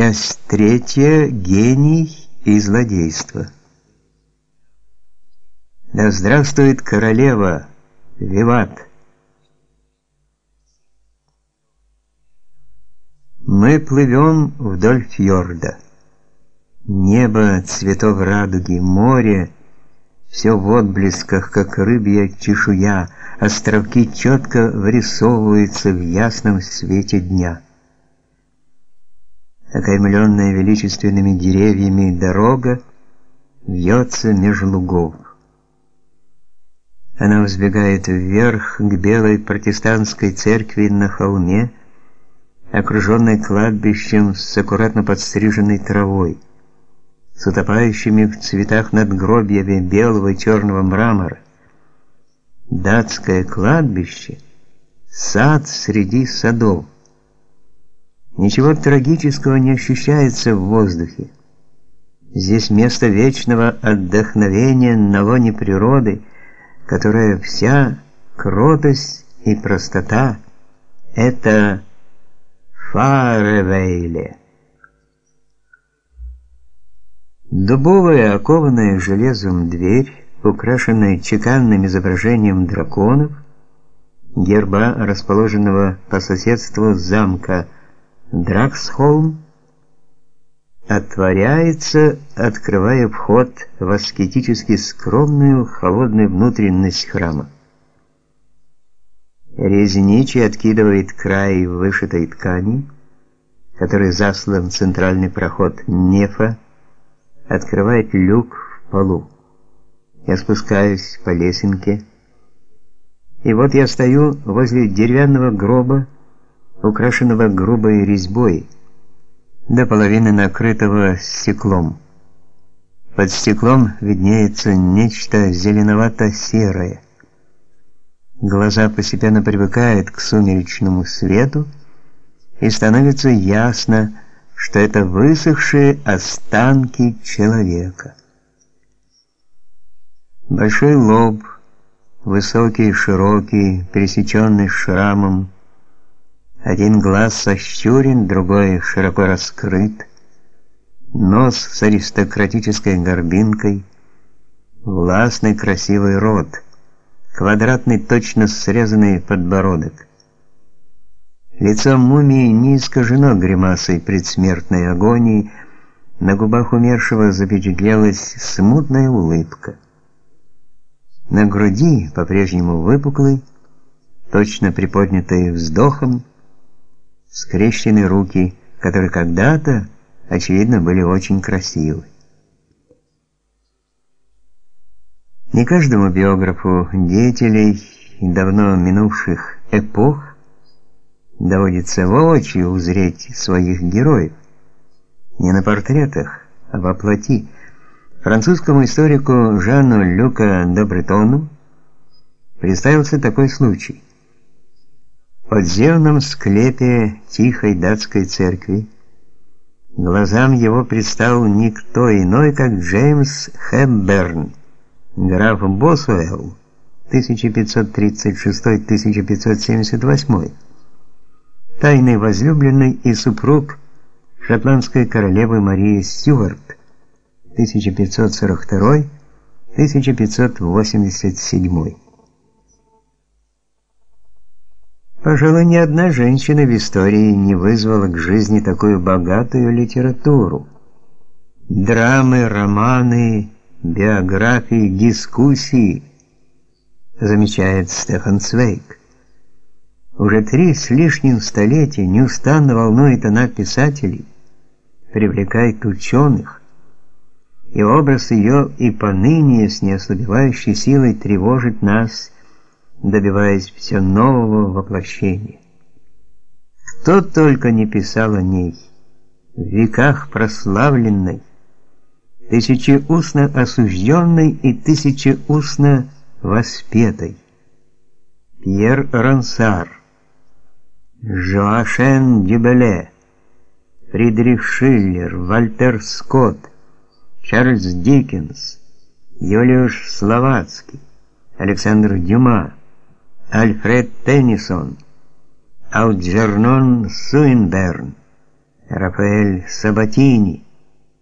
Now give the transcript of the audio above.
Часть третья. Гений и злодейство. Да здравствует королева! Виват! Мы плывем вдоль фьорда. Небо цветов радуги, море все в отблесках, как рыбья чешуя, островки четко вырисовываются в ясном свете дня. Окаймленная величественными деревьями дорога вьется меж лугов. Она взбегает вверх к белой протестантской церкви на холме, окруженной кладбищем с аккуратно подстриженной травой с утопающими в цветах надгробьями белого и черного мрамора. Датское кладбище сад среди садов. Ничего трагического не ощущается в воздухе. Здесь место вечного отдохновения на лоне природы, которая вся кротость и простота это Фаревейле. Дубовая, окованная железом дверь, украшенная чеканным изображением драконов, герба, расположенного по соседству замка Драксхолм, отворяется, открывая вход в аскетически скромную холодную внутренность храма. Резничий откидывает край вышитой ткани, который заслан центральный проход нефа, открывает люк в полу. Я спускаюсь по лесенке, и вот я стою возле деревянного гроба, украшенного грубой резьбой, до половины накрытого стеклом. Под стеклом виднеется нечто зеленовато-серое. Глаза постепенно привыкают к сумеречному свету, и становится ясно, что это высохшие останки человека. Большой лоб, высокий, широкий, пересеченный шрамом, один глаз сощурен, другой широко раскрыт, нос с аристократической горбинкой, властный красивый рот, квадратный точно срезанный подбородок. Лицо мумии не искажено гримасой предсмертной агонии, на губах умершего запечатлелась смутная улыбка. На груди, по-прежнему выпуклой, точно приподнятой вздохом, скрещены руки, которые когда-то, очевидно, были очень красивы. Не каждому биографу деятелей давно минувших эпох доводится воочию узреть своих героев, не на портретах, а во плоти. Французскому историку Жанну Люка Добретону представился такой случай. Подземном склепе тихой датской церкви глазам его предстал никто иной, как Джеймс Хэбберн, граф Босуэлл, 1536-1578 тайный возлюбленный и супруг шотландской королевы Марии Стюарт 1542-1587. Пожалуй, ни одна женщина в истории не вызвала к жизни такую богатую литературу. Драмы, романы, биографии, дискуссии, замечает Стефан Цвейк. Уже три с лишним столетия неустанно волнует она писателей, привлекает ученых, и образ ее и поныне с неослабевающей силой тревожит нас, добиваясь все нового воплощения. Кто только не писал о ней, в веках прославленной, тысячеустно осужденной и тысячеустно воспетой. Пьер Рансар Жоашен Дюбеле, Фридрих Шиллер, Вальтер Скотт, Чарльз Диккенс, Юлиуш Словацкий, Александр Дюма, Альфред Теннисон, Алджернон Суинберн, Рафаэль Сабатини,